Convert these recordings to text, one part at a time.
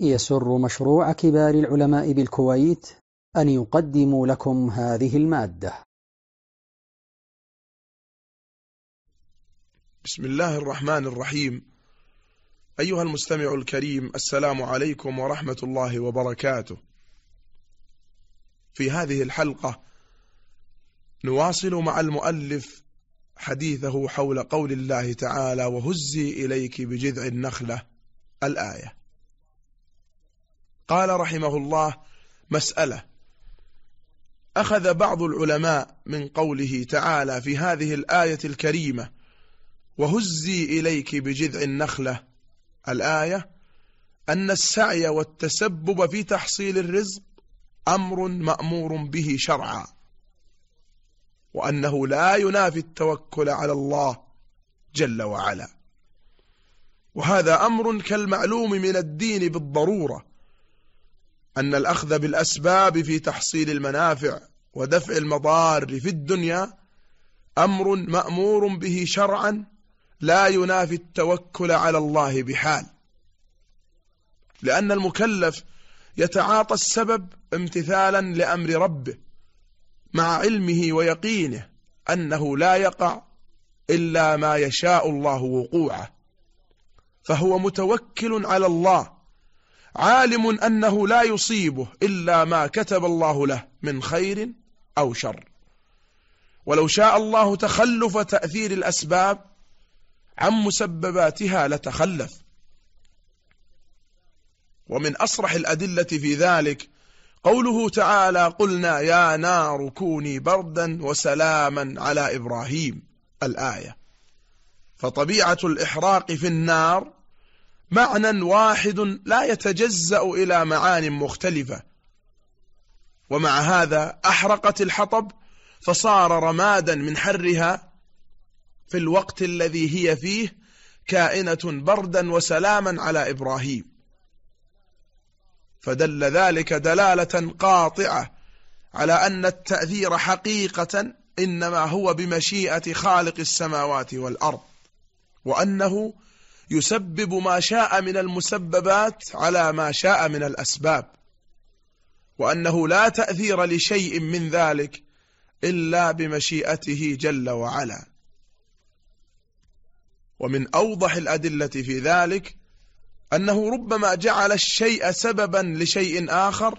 يسر مشروع كبار العلماء بالكويت أن يقدم لكم هذه المادة. بسم الله الرحمن الرحيم. أيها المستمع الكريم السلام عليكم ورحمة الله وبركاته. في هذه الحلقة نواصل مع المؤلف حديثه حول قول الله تعالى وهزي إليك بجذع النخلة الآية. قال رحمه الله مسألة. أخذ بعض العلماء من قوله تعالى في هذه الآية الكريمة وهزي إليك بجذع النخلة الآية أن السعي والتسبب في تحصيل الرزق أمر مأمور به شرعا وأنه لا ينافي التوكل على الله جل وعلا. وهذا أمر كالمعلوم من الدين بالضرورة. أن الأخذ بالأسباب في تحصيل المنافع ودفع المضار في الدنيا أمر مأمور به شرعا لا ينافي التوكل على الله بحال. لأن المكلف يتعاطى السبب امتثالا لأمر ربه مع علمه ويقينه أنه لا يقع إلا ما يشاء الله وقوعه فهو متوكل على الله عالم أنه لا يصيبه إلا ما كتب الله له من خير أو شر. ولو شاء الله تخلف تأثير الأسباب عن مسبباتها لتخلف. ومن أصرح الأدلة في ذلك قوله تعالى قلنا يا نار كوني بردا وسلاما على إبراهيم. الآية فطبيعة الإحراق في النار معنى واحد لا يتجزأ إلى معان مختلفة. ومع هذا أحرقت الحطب فصار رمادا من حرها في الوقت الذي هي فيه كائنة بردا وسلاما على إبراهيم. فدل ذلك دلالة قاطعة على أن التأثير حقيقة إنما هو بمشيئة خالق السماوات والأرض وأنه يسبب ما شاء من المسببات على ما شاء من الأسباب وأنه لا تأثير لشيء من ذلك إلا بمشيئته جل وعلا. ومن أوضح الأدلة في ذلك أنه ربما جعل الشيء سببا لشيء آخر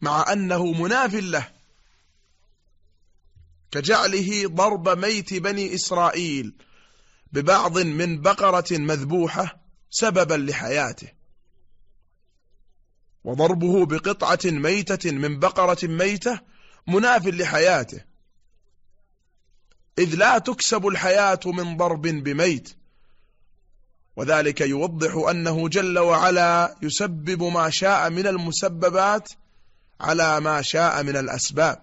مع أنه مناف له كجعله ضرب ميت بني إسرائيل ببعض من بقرة مذبوحة سببا لحياته. وضربه بقطعة ميتة من بقرة ميتة مناف لحياته. إذ لا تكسب الحياة من ضرب بميت. وذلك يوضح أنه جل وعلا يسبب ما شاء من المسببات على ما شاء من الأسباب.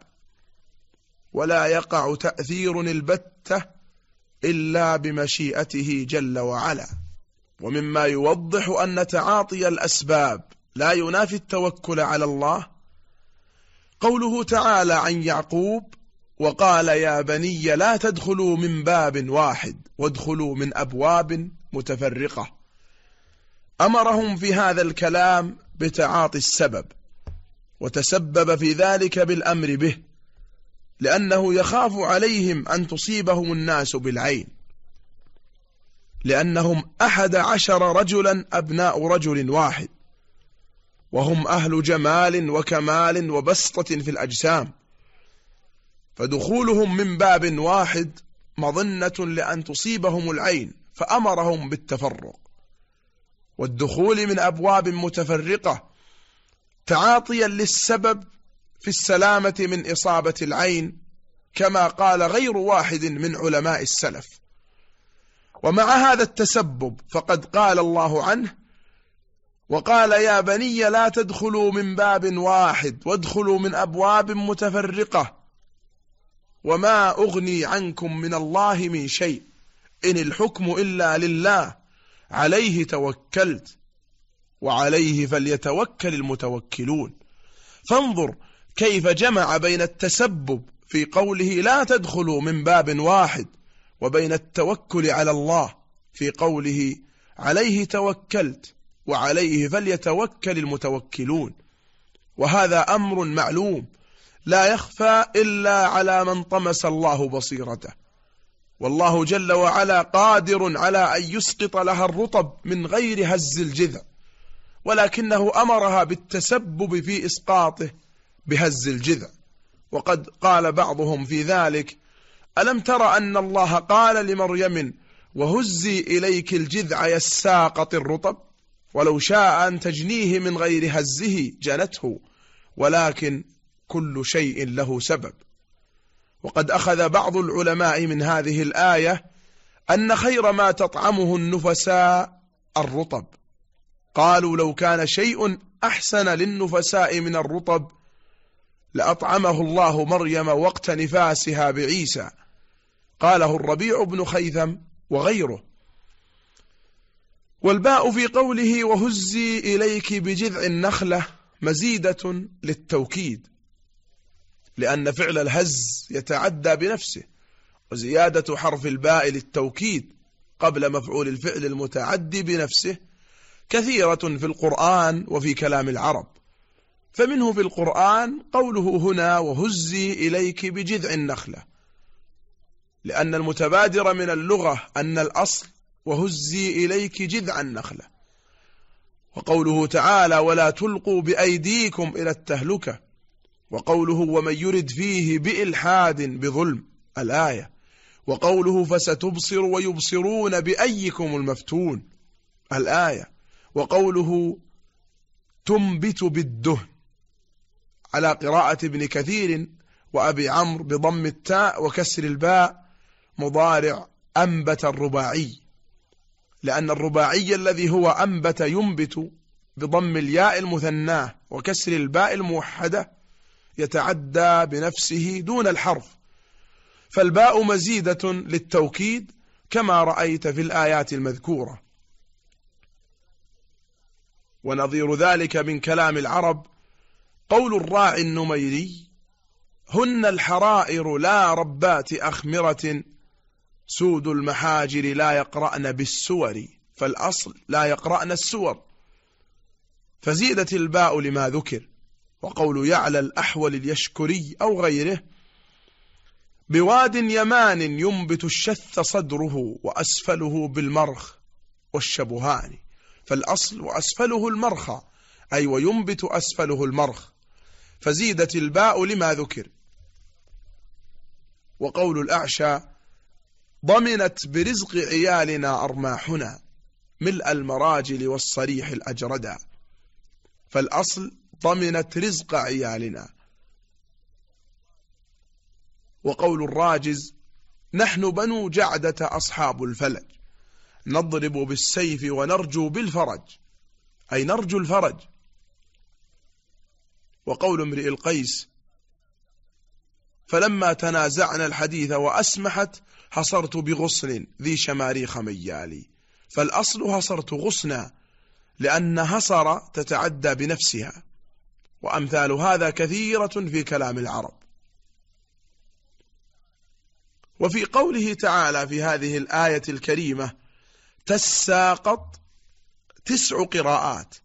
ولا يقع تأثير البتة إلا بمشيئته جل وعلا. ومما يوضح أن تعاطي الأسباب لا ينافي التوكل على الله. قوله تعالى عن يعقوب وقال يا بني لا تدخلوا من باب واحد وادخلوا من أبواب متفرقة. أمرهم في هذا الكلام بتعاطي السبب وتسبب في ذلك بالأمر به. لأنه يخاف عليهم أن تصيبهم الناس بالعين. لأنهم أحد عشر رجلا أبناء رجل واحد. وهم أهل جمال وكمال وبسطة في الأجسام. فدخولهم من باب واحد مظنة لأن تصيبهم العين فأمرهم بالتفرق. والدخول من أبواب متفرقة تعاطيا للسبب في السلامة من إصابة العين كما قال غير واحد من علماء السلف. ومع هذا التسبب فقد قال الله عنه وقال يا بني لا تدخلوا من باب واحد وادخلوا من أبواب متفرقة. وما أغني عنكم من الله من شيء إن الحكم إلا لله عليه توكلت وعليه فليتوكل المتوكلون. فانظر كيف جمع بين التسبب في قوله لا تدخلوا من باب واحد وبين التوكل على الله في قوله عليه توكلت وعليه فليتوكل المتوكلون. وهذا أمر معلوم لا يخفى إلا على من طمس الله بصيرته. والله جل وعلا قادر على أن يسقط لها الرطب من غير هز الجذع ولكنه أمرها بالتسبب في إسقاطه بهز الجذع. وقد قال بعضهم في ذلك ألم تر أن الله قال لمريم وهزي إليك الجذع يساقط الرطب ولو شاء أن تجنيه من غير هزه جنته ولكن كل شيء له سبب. وقد أخذ بعض العلماء من هذه الآية أن خير ما تطعمه النفساء الرطب. قالوا لو كان شيء أحسن للنفساء من الرطب لأطعمه الله مريم وقت نفاسها بعيسى. قاله الربيع بن خيثم وغيره. والباء في قوله وهزي إليك بجذع النخلة مزيدة للتوكيد لأن فعل الهز يتعدى بنفسه وزيادة حرف الباء للتوكيد قبل مفعول الفعل المتعدي بنفسه كثيرة في القرآن وفي كلام العرب. فمنه في القرآن قوله هنا وهزي إليك بجذع النخلة لأن المتبادر من اللغة أن الأصل وهزي إليك جذع النخلة. وقوله تعالى ولا تلقوا بأيديكم إلى التهلكة وقوله ومن يرد فيه بإلحاد بظلم الآية. وقوله فستبصر ويبصرون بأيكم المفتون الآية. وقوله تنبت بالدهن على قراءة ابن كثير وأبي عمرو بضم التاء وكسر الباء مضارع أنبت الرباعي. لأن الرباعي الذي هو أنبت ينبت بضم الياء المثناة وكسر الباء الموحدة يتعدى بنفسه دون الحرف. فالباء مزيدة للتوكيد كما رأيت في الآيات المذكورة. ونظير ذلك من كلام العرب قول الراعي النميري هن الحرائر لا ربات أخمرة سود المحاجر لا يقرأن بالسور فالأصل لا يقرأن السور. فزيدت الباء لما ذكر وقول يعلى الأحول اليشكري أو غيره بواد يمان ينبت الشث صدره وأسفله بالمرخ والشبهان فالأصل وأسفله المرخى أي وينبت أسفله المرخ فزيدت الباء لما ذكر. وقول الأعشى ضمنت برزق عيالنا أرماحنا ملء المراجل والصريح الأجردا. فالأصل ضمنت رزق عيالنا. وقول الراجز نحن بنو جعدة أصحاب الفلج. نضرب بالسيف ونرجو بالفرج. أي نرجو الفرج. وقول امرئ القيس فلما تنازعنا الحديث وأسمحت حصرت بغصن ذي شماريخ ميالي فالأصل هصرت غصنا لأن هصر تتعدى بنفسها. وأمثال هذا كثيرة في كلام العرب. وفي قوله تعالى في هذه الآية الكريمة تساقط تسع قراءات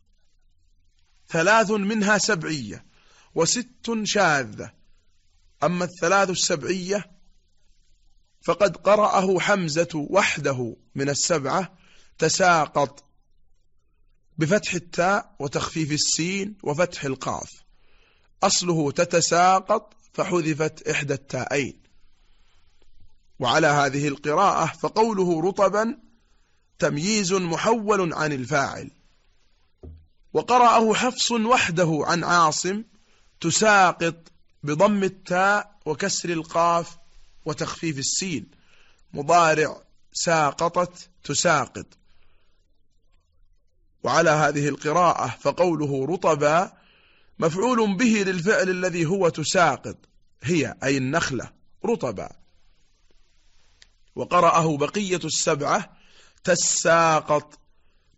ثلاث منها سبعية. وست شاذة. أما الثلاث السبعية فقد قرأه حمزة وحده من السبعة تساقط بفتح التاء وتخفيف السين وفتح القاف. أصله تتساقط فحذفت إحدى التاءين. وعلى هذه القراءة فقوله رطبا تمييز محول عن الفاعل. وقرأه حفص وحده عن عاصم تساقط بضم التاء وكسر القاف وتخفيف السين. مضارع ساقطت تساقط. وعلى هذه القراءة فقوله رطبا مفعول به للفعل الذي هو تساقط. هي أي النخلة. رطبا. وقرأه بقية السبعة تساقط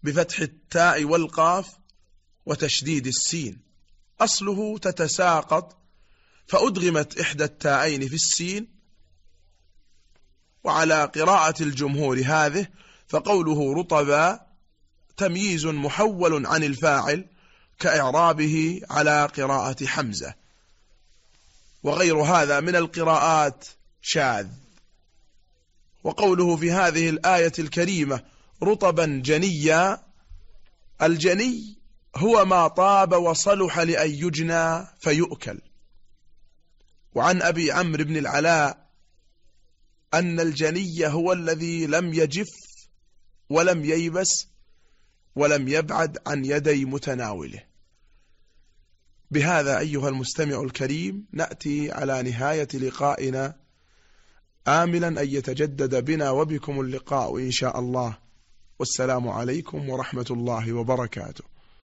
بفتح التاء والقاف وتشديد السين. أصله تتساقط فأدغمت إحدى التاءين في السين. وعلى قراءة الجمهور هذه فقوله رطبا تمييز محول عن الفاعل كإعرابه على قراءة حمزة. وغير هذا من القراءات شاذ. وقوله في هذه الآية الكريمة رطبا جنيا الجني هو ما طاب وصلح لأن يجنى فيؤكل. وعن أبي عمرو بن العلاء أن الجني هو الذي لم يجف ولم ييبس ولم يبعد عن يدي متناوله. بهذا أيها المستمع الكريم نأتي على نهاية لقائنا. آملا أن يتجدد بنا وبكم اللقاء إن شاء الله. والسلام عليكم ورحمة الله وبركاته.